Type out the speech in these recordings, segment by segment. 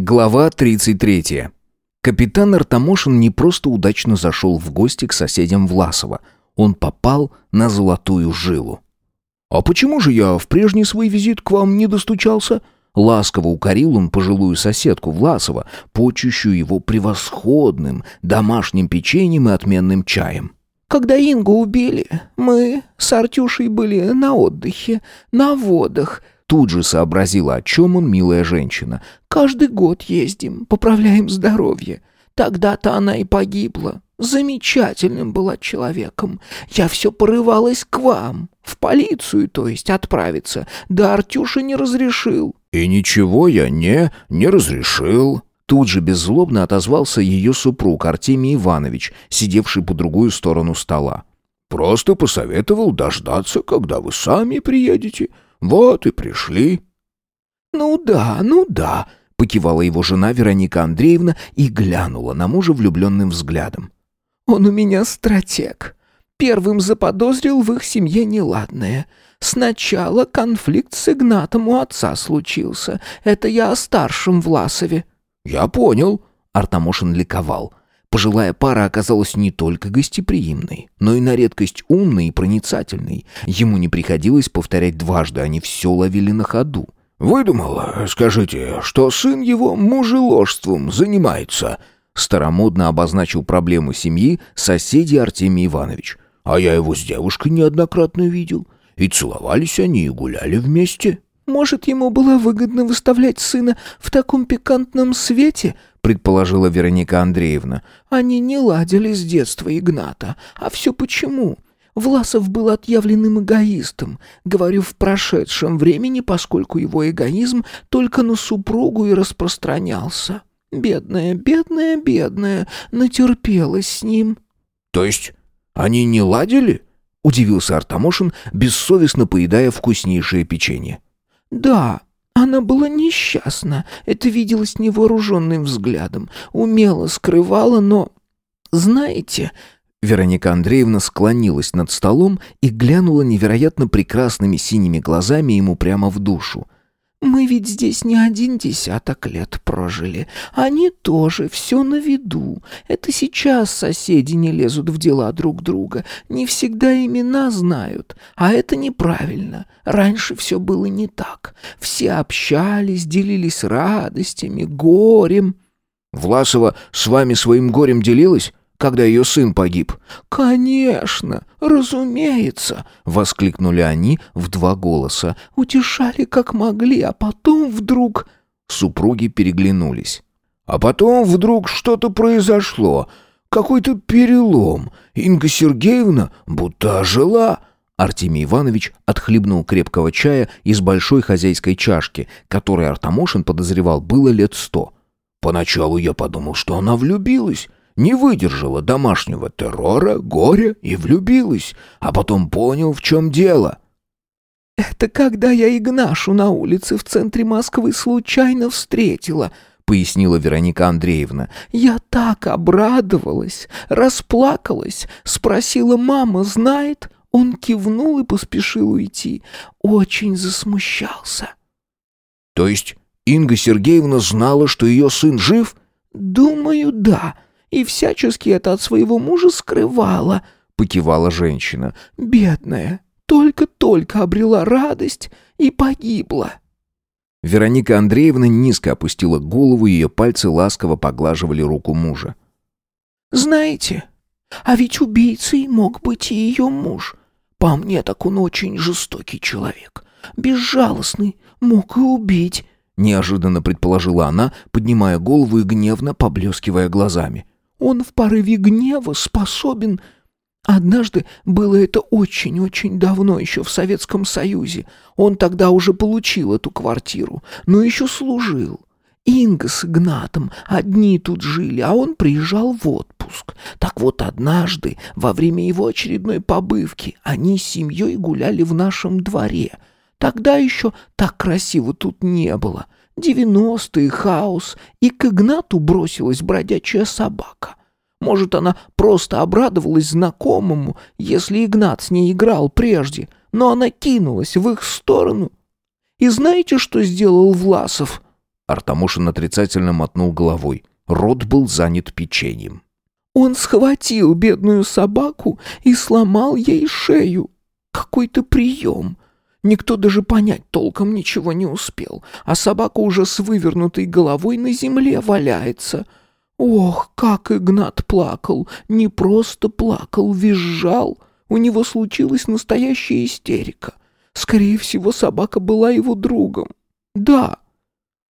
Глава 33. Капитан Артамошин не просто удачно зашел в гости к соседям Власова. Он попал на золотую жилу. «А почему же я в прежний свой визит к вам не достучался?» Ласково укорил он пожилую соседку Власова, почущую его превосходным домашним печеньем и отменным чаем. «Когда Ингу убили, мы с Артюшей были на отдыхе, на водах», Тут же сообразила, о чем он, милая женщина. «Каждый год ездим, поправляем здоровье. Тогда-то она и погибла. Замечательным была человеком. Я все порывалась к вам, в полицию, то есть, отправиться. Да Артюша не разрешил». «И ничего я не, не разрешил». Тут же беззлобно отозвался ее супруг Артемий Иванович, сидевший по другую сторону стола. «Просто посоветовал дождаться, когда вы сами приедете. Вот и пришли». «Ну да, ну да», — покивала его жена Вероника Андреевна и глянула на мужа влюбленным взглядом. «Он у меня стратег. Первым заподозрил в их семье неладное. Сначала конфликт с Игнатом у отца случился. Это я о старшем Власове». «Я понял», — Артамошин ликовал. Пожилая пара оказалась не только гостеприимной, но и на редкость умной и проницательной. Ему не приходилось повторять дважды, они все ловили на ходу. «Выдумала, скажите, что сын его мужеложством занимается?» Старомодно обозначил проблему семьи соседи Артемий Иванович. «А я его с девушкой неоднократно видел. И целовались они, и гуляли вместе». «Может, ему было выгодно выставлять сына в таком пикантном свете?» Предположила Вероника Андреевна. «Они не ладили с детства Игната. А все почему?» Власов был отъявленным эгоистом, говорю в прошедшем времени, поскольку его эгоизм только на супругу и распространялся. Бедная, бедная, бедная, натерпелась с ним. То есть они не ладили? Удивился Артамошин, бессовестно поедая вкуснейшее печенье. Да, она была несчастна, это виделось невооруженным взглядом, умело скрывала, но... Знаете... Вероника Андреевна склонилась над столом и глянула невероятно прекрасными синими глазами ему прямо в душу. Мы ведь здесь не один десяток лет прожили. Они тоже, все на виду. Это сейчас соседи не лезут в дела друг друга, не всегда имена знают. А это неправильно. Раньше все было не так. Все общались, делились радостями, горем. Власова с вами своим горем делилась? Когда ее сын погиб». «Конечно, разумеется!» — воскликнули они в два голоса. «Утешали как могли, а потом вдруг...» Супруги переглянулись. «А потом вдруг что-то произошло. Какой-то перелом. Инга Сергеевна будто ожила». Артемий Иванович отхлебнул крепкого чая из большой хозяйской чашки, которой Артамошин подозревал было лет сто. «Поначалу я подумал, что она влюбилась» не выдержала домашнего террора, горя и влюбилась, а потом понял, в чем дело. «Это когда я Игнашу на улице в центре Москвы случайно встретила», — пояснила Вероника Андреевна. «Я так обрадовалась, расплакалась, спросила, мама знает?» Он кивнул и поспешил уйти. Очень засмущался. «То есть Инга Сергеевна знала, что ее сын жив?» «Думаю, да и всячески это от своего мужа скрывала», — покивала женщина. «Бедная, только-только обрела радость и погибла». Вероника Андреевна низко опустила голову, ее пальцы ласково поглаживали руку мужа. «Знаете, а ведь убийцей мог быть и ее муж. По мне так он очень жестокий человек, безжалостный, мог и убить». Неожиданно предположила она, поднимая голову и гневно поблескивая глазами. Он в порыве гнева способен... Однажды было это очень-очень давно, еще в Советском Союзе. Он тогда уже получил эту квартиру, но еще служил. Инга с Игнатом одни тут жили, а он приезжал в отпуск. Так вот, однажды, во время его очередной побывки, они с семьей гуляли в нашем дворе. Тогда еще так красиво тут не было — Девяностые, хаос, и к Игнату бросилась бродячая собака. Может, она просто обрадовалась знакомому, если Игнат с ней играл прежде, но она кинулась в их сторону. И знаете, что сделал Власов? Артамошин отрицательно мотнул головой. Рот был занят печеньем. Он схватил бедную собаку и сломал ей шею. Какой-то прием. Никто даже понять толком ничего не успел, а собака уже с вывернутой головой на земле валяется. Ох, как Игнат плакал, не просто плакал, визжал. У него случилась настоящая истерика. Скорее всего, собака была его другом. Да.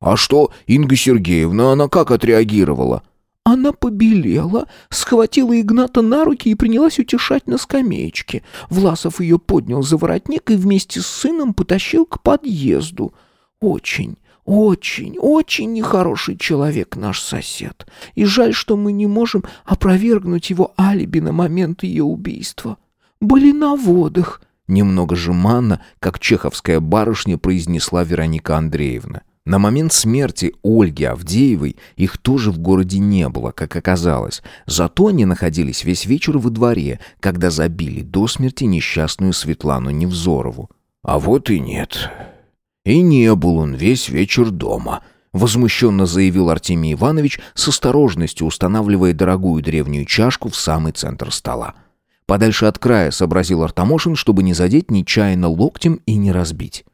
А что, Инга Сергеевна, она как отреагировала? Она побелела, схватила Игната на руки и принялась утешать на скамеечке. Власов ее поднял за воротник и вместе с сыном потащил к подъезду. Очень, очень, очень нехороший человек наш сосед. И жаль, что мы не можем опровергнуть его алиби на момент ее убийства. Были на водах. Немного жеманно, как чеховская барышня произнесла Вероника Андреевна. На момент смерти Ольги Авдеевой их тоже в городе не было, как оказалось. Зато они находились весь вечер во дворе, когда забили до смерти несчастную Светлану Невзорову. «А вот и нет. И не был он весь вечер дома», — возмущенно заявил Артемий Иванович, с осторожностью устанавливая дорогую древнюю чашку в самый центр стола. Подальше от края сообразил Артамошин, чтобы не задеть нечаянно локтем и не разбить.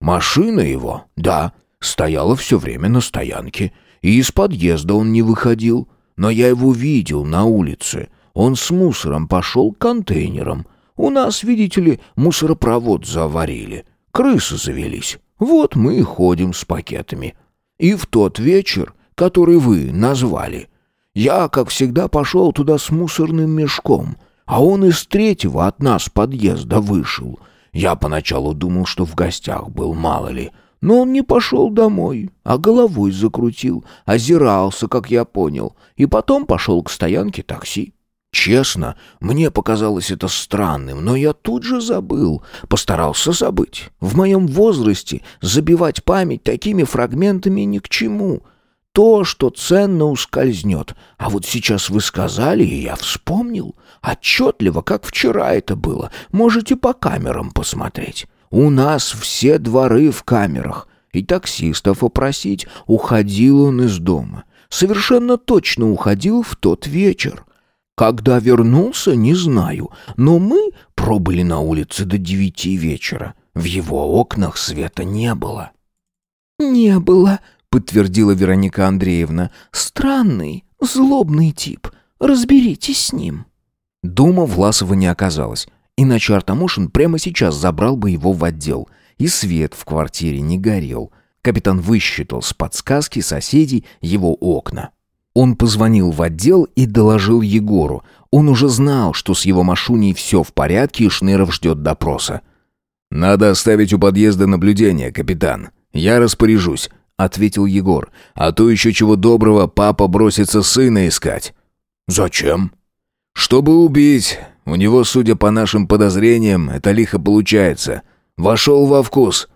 «Машина его, да, стояла все время на стоянке, и из подъезда он не выходил. Но я его видел на улице. Он с мусором пошел к контейнерам. У нас, видите ли, мусоропровод заварили. Крысы завелись. Вот мы и ходим с пакетами. И в тот вечер, который вы назвали, я, как всегда, пошел туда с мусорным мешком, а он из третьего от нас подъезда вышел. Я поначалу думал, что в гостях был, мало ли, но он не пошел домой, а головой закрутил, озирался, как я понял, и потом пошел к стоянке такси. Честно, мне показалось это странным, но я тут же забыл, постарался забыть. В моем возрасте забивать память такими фрагментами ни к чему. То, что ценно, ускользнет. А вот сейчас вы сказали, и я вспомнил. Отчетливо, как вчера это было. Можете по камерам посмотреть. У нас все дворы в камерах. И таксистов опросить, уходил он из дома. Совершенно точно уходил в тот вечер. Когда вернулся, не знаю, но мы пробыли на улице до девяти вечера. В его окнах света не было. «Не было», — подтвердила Вероника Андреевна. «Странный, злобный тип. Разберитесь с ним». Дома Власова не оказалось. Иначе Артамушин прямо сейчас забрал бы его в отдел. И свет в квартире не горел. Капитан высчитал с подсказки соседей его окна. Он позвонил в отдел и доложил Егору. Он уже знал, что с его Машуней все в порядке и Шныров ждет допроса. «Надо оставить у подъезда наблюдение, капитан. Я распоряжусь», — ответил Егор. «А то еще чего доброго папа бросится сына искать». «Зачем?» «Чтобы убить. У него, судя по нашим подозрениям, это лихо получается. Вошел во вкус».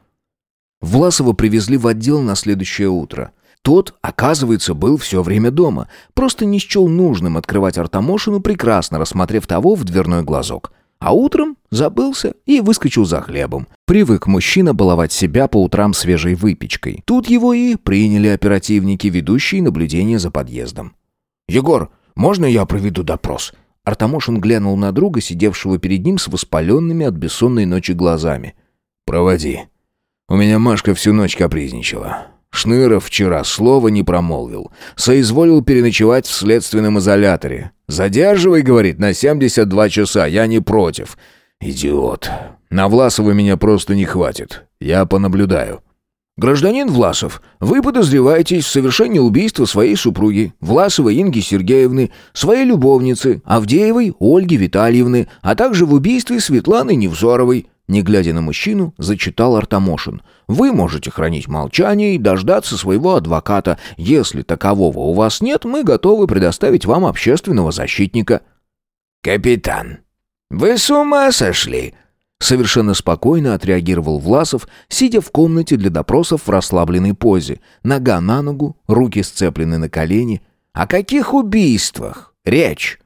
Власова привезли в отдел на следующее утро. Тот, оказывается, был все время дома. Просто не счел нужным открывать Артамошину, прекрасно рассмотрев того в дверной глазок. А утром забылся и выскочил за хлебом. Привык мужчина баловать себя по утрам свежей выпечкой. Тут его и приняли оперативники, ведущие наблюдение за подъездом. «Егор, можно я проведу допрос?» Артамошин глянул на друга, сидевшего перед ним с воспаленными от бессонной ночи глазами. «Проводи. У меня Машка всю ночь капризничала. Шныров вчера слова не промолвил. Соизволил переночевать в следственном изоляторе. «Задерживай, — говорит, — на 72 часа, я не против. Идиот. На Власова меня просто не хватит. Я понаблюдаю». «Гражданин Власов, вы подозреваетесь в совершении убийства своей супруги, Власовой Инги Сергеевны, своей любовницы, Авдеевой Ольги Витальевны, а также в убийстве Светланы Невзоровой», не глядя на мужчину, зачитал Артамошин. «Вы можете хранить молчание и дождаться своего адвоката. Если такового у вас нет, мы готовы предоставить вам общественного защитника». «Капитан, вы с ума сошли?» Совершенно спокойно отреагировал Власов, сидя в комнате для допросов в расслабленной позе. Нога на ногу, руки сцеплены на колени. «О каких убийствах речь?»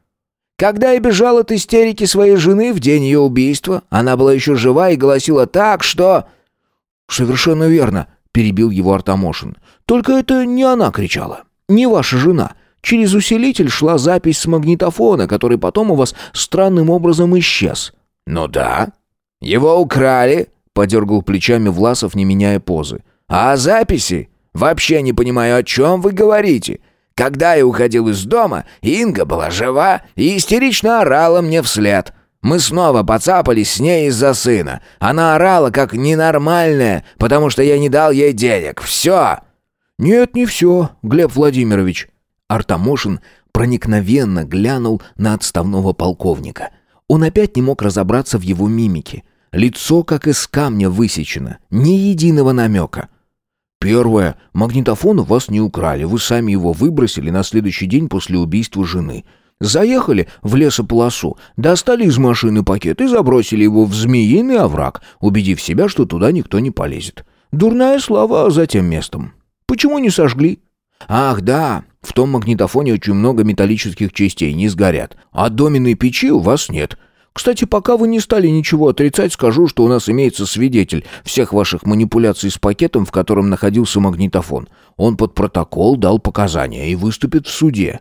Когда я бежал от истерики своей жены в день ее убийства, она была еще жива и голосила так, что...» «Совершенно верно», — перебил его Артамошин. Только это не она кричала, не ваша жена. Через усилитель шла запись с магнитофона, который потом у вас странным образом исчез». «Ну да. Его украли», — подергал плечами Власов, не меняя позы. «А записи? Вообще не понимаю, о чем вы говорите. Когда я уходил из дома, Инга была жива и истерично орала мне вслед. Мы снова поцапались с ней из-за сына. Она орала как ненормальная, потому что я не дал ей денег. Все!» «Нет, не все, Глеб Владимирович». Артамошин проникновенно глянул на отставного полковника. Он опять не мог разобраться в его мимике. Лицо как из камня высечено, ни единого намека. «Первое. Магнитофон у вас не украли, вы сами его выбросили на следующий день после убийства жены». Заехали в лесополосу, достали из машины пакет и забросили его в змеиный овраг, убедив себя, что туда никто не полезет. Дурная слава за тем местом. Почему не сожгли? Ах, да, в том магнитофоне очень много металлических частей, не сгорят. А доменной печи у вас нет. Кстати, пока вы не стали ничего отрицать, скажу, что у нас имеется свидетель всех ваших манипуляций с пакетом, в котором находился магнитофон. Он под протокол дал показания и выступит в суде.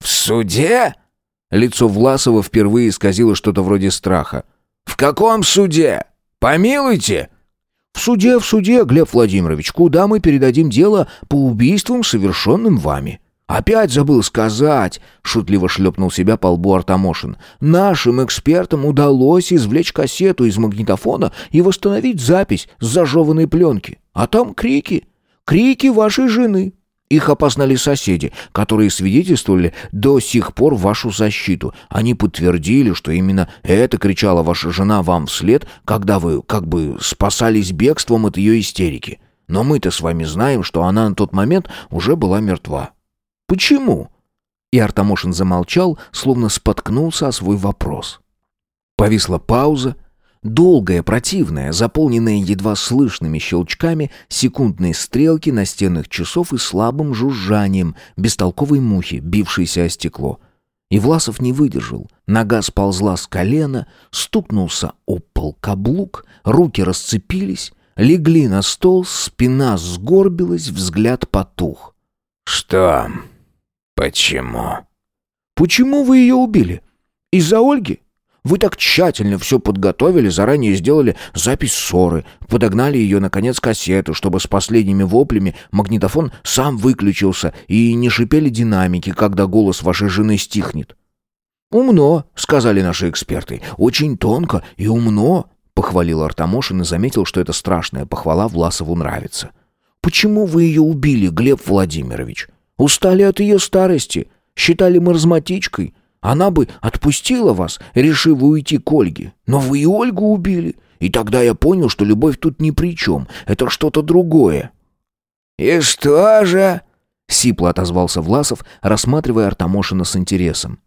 «В суде?» Лицо Власова впервые исказило что-то вроде страха. «В каком суде? Помилуйте!» «В суде, в суде, Глеб Владимирович, куда мы передадим дело по убийствам, совершенным вами?» «Опять забыл сказать», — шутливо шлепнул себя по лбу Артамошин. «Нашим экспертам удалось извлечь кассету из магнитофона и восстановить запись с зажеванной пленки. А там крики. Крики вашей жены. Их опознали соседи, которые свидетельствовали до сих пор вашу защиту. Они подтвердили, что именно это кричала ваша жена вам вслед, когда вы как бы спасались бегством от ее истерики. Но мы-то с вами знаем, что она на тот момент уже была мертва. Почему?» И Артамошин замолчал, словно споткнулся о свой вопрос. Повисла пауза, Долгая, противная, заполненная едва слышными щелчками, секундные стрелки настенных часов и слабым жужжанием бестолковой мухи, бившейся о стекло. И Власов не выдержал. Нога сползла с колена, стукнулся о пол каблук, руки расцепились, легли на стол, спина сгорбилась, взгляд потух. «Что? Почему?» «Почему вы ее убили? Из-за Ольги? Вы так тщательно все подготовили, заранее сделали запись ссоры, подогнали ее, наконец, кассету, чтобы с последними воплями магнитофон сам выключился и не шипели динамики, когда голос вашей жены стихнет. «Умно», — сказали наши эксперты, — «очень тонко и умно», — похвалил Артамошин и заметил, что эта страшная похвала Власову нравится. «Почему вы ее убили, Глеб Владимирович? Устали от ее старости? Считали маразматичкой?» Она бы отпустила вас, решив уйти к Ольге. Но вы и Ольгу убили. И тогда я понял, что любовь тут ни при чем. Это что-то другое». «И что же?» — сипло отозвался Власов, рассматривая Артамошина с интересом.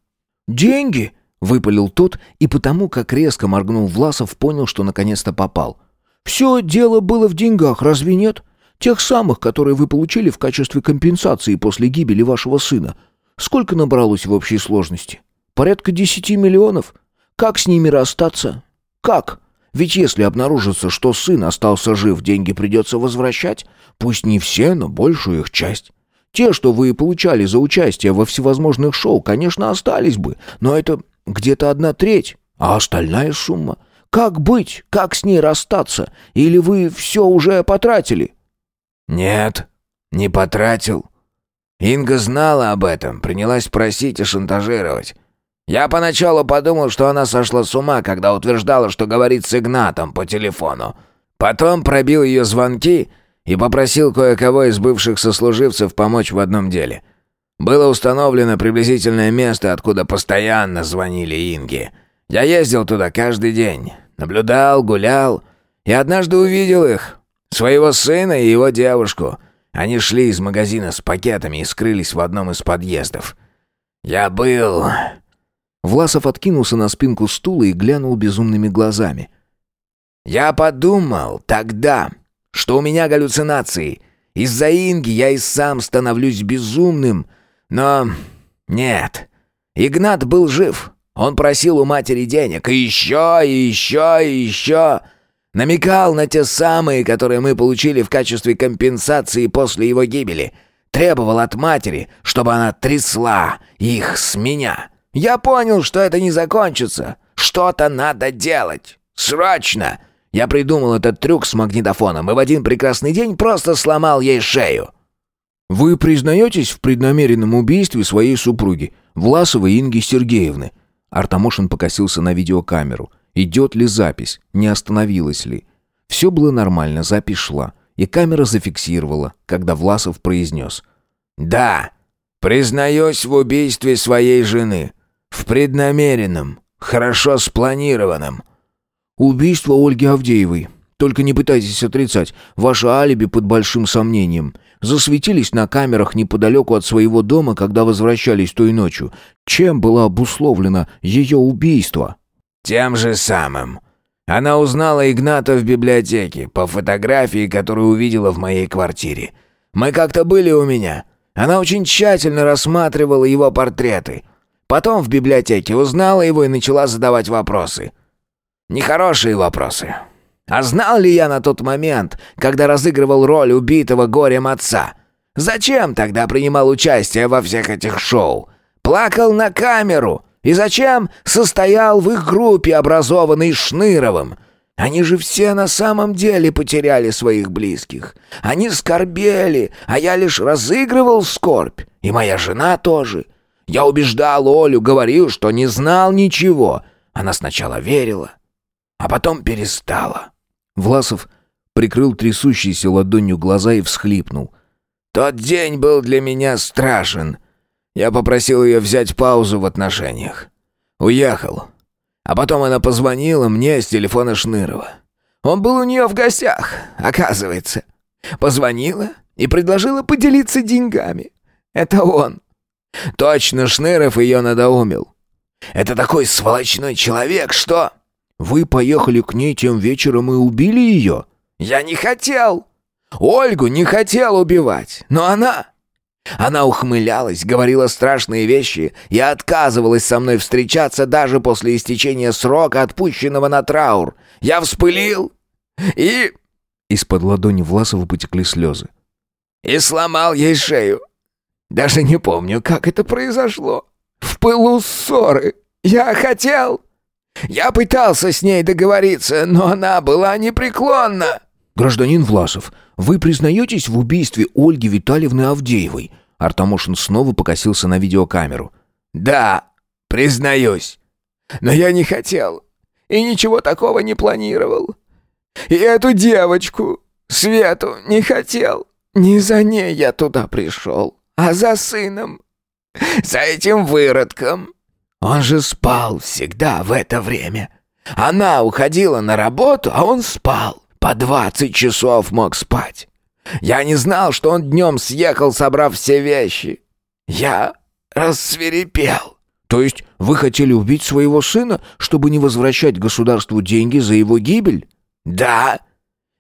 «Деньги!» — выпалил тот, и потому, как резко моргнул Власов, понял, что наконец-то попал. «Все дело было в деньгах, разве нет? Тех самых, которые вы получили в качестве компенсации после гибели вашего сына. Сколько набралось в общей сложности?» Порядка десяти миллионов. Как с ними расстаться? Как? Ведь если обнаружится, что сын остался жив, деньги придется возвращать. Пусть не все, но большую их часть. Те, что вы получали за участие во всевозможных шоу, конечно, остались бы, но это где-то одна треть, а остальная сумма. Как быть? Как с ней расстаться? Или вы все уже потратили? Нет, не потратил. Инга знала об этом, принялась просить и шантажировать. Я поначалу подумал, что она сошла с ума, когда утверждала, что говорит с Игнатом по телефону. Потом пробил ее звонки и попросил кое-кого из бывших сослуживцев помочь в одном деле. Было установлено приблизительное место, откуда постоянно звонили Инге. Я ездил туда каждый день, наблюдал, гулял и однажды увидел их, своего сына и его девушку. Они шли из магазина с пакетами и скрылись в одном из подъездов. Я был Власов откинулся на спинку стула и глянул безумными глазами. «Я подумал тогда, что у меня галлюцинации. Из-за Инги я и сам становлюсь безумным. Но нет, Игнат был жив. Он просил у матери денег. И еще, и еще, и еще. Намекал на те самые, которые мы получили в качестве компенсации после его гибели. Требовал от матери, чтобы она трясла их с меня. Я понял, что это не закончится. Что-то надо делать. Срочно! Я придумал этот трюк с магнитофоном и в один прекрасный день просто сломал ей шею. Вы признаетесь в преднамеренном убийстве своей супруги, Власовой Инги Сергеевны? Артамошин покосился на видеокамеру. Идет ли запись? Не остановилась ли? Все было нормально, запись шла. И камера зафиксировала, когда Власов произнес. «Да, признаюсь в убийстве своей жены. В преднамеренном, хорошо спланированном». «Убийство Ольги Авдеевой. Только не пытайтесь отрицать. Ваше алиби под большим сомнением. Засветились на камерах неподалеку от своего дома, когда возвращались той ночью. Чем было обусловлено ее убийство?» «Тем же самым. Она узнала Игната в библиотеке по фотографии, которую увидела в моей квартире. Мы как-то были у меня. Она очень тщательно рассматривала его портреты. Потом в библиотеке узнала его и начала задавать вопросы. Нехорошие вопросы. А знал ли я на тот момент, когда разыгрывал роль убитого горем отца? Зачем тогда принимал участие во всех этих шоу? Плакал на камеру. И зачем состоял в их группе, образованной Шныровым? Они же все на самом деле потеряли своих близких. Они скорбели, а я лишь разыгрывал скорбь. И моя жена тоже. Я убеждал Олю, говорил, что не знал ничего. Она сначала верила, а потом перестала. Власов прикрыл трясущейся ладонью глаза и всхлипнул. «Тот день был для меня страшен. Я попросил ее взять паузу в отношениях. Уехал. А потом она позвонила мне с телефона Шнырова. Он был у нее в гостях, оказывается. Позвонила и предложила поделиться деньгами. Это он. Точно Шныров ее надоумил. Это такой сволочной человек, что... Вы поехали к ней тем вечером и убили ее? Я не хотел. Ольгу не хотел убивать, но она... Она ухмылялась, говорила страшные вещи и отказывалась со мной встречаться даже после истечения срока, отпущенного на траур. Я вспылил и... Из-под ладони Власова потекли слезы. И сломал ей шею. Даже не помню, как это произошло. В пылу ссоры. Я хотел... Я пытался с ней договориться, но она была непреклонна. «Гражданин Власов, вы признаетесь в убийстве Ольги Витальевны Авдеевой?» Артамошин снова покосился на видеокамеру. «Да, признаюсь. Но я не хотел и ничего такого не планировал. И эту девочку, Свету, не хотел. Не за ней я туда пришел, а за сыном. За этим выродком. Он же спал всегда в это время. Она уходила на работу, а он спал. По двадцать часов мог спать. Я не знал, что он днем съехал, собрав все вещи. Я рассверепел. То есть вы хотели убить своего сына, чтобы не возвращать государству деньги за его гибель? Да.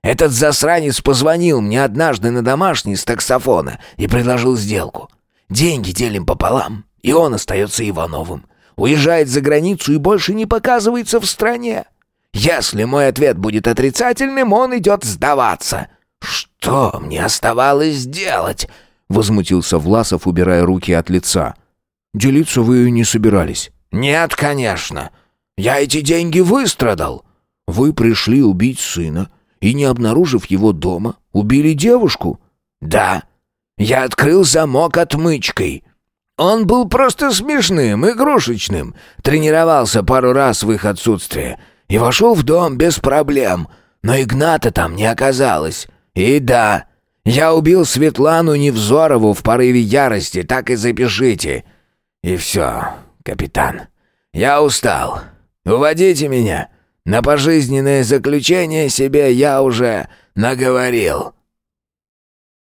Этот засранец позвонил мне однажды на домашний с таксофона и предложил сделку. Деньги делим пополам, и он остается Ивановым. Уезжает за границу и больше не показывается в стране. Если мой ответ будет отрицательным, он идет сдаваться. Что мне оставалось делать? Возмутился Власов, убирая руки от лица. Делиться вы не собирались? Нет, конечно. Я эти деньги выстрадал. Вы пришли убить сына и, не обнаружив его дома, убили девушку? Да. Я открыл замок отмычкой. Он был просто смешным, игрушечным. Тренировался пару раз в их отсутствие и вошел в дом без проблем. Но Игната там не оказалось. И да, я убил Светлану Невзорову в порыве ярости, так и запишите. И все, капитан. Я устал. Уводите меня. На пожизненное заключение себе я уже наговорил».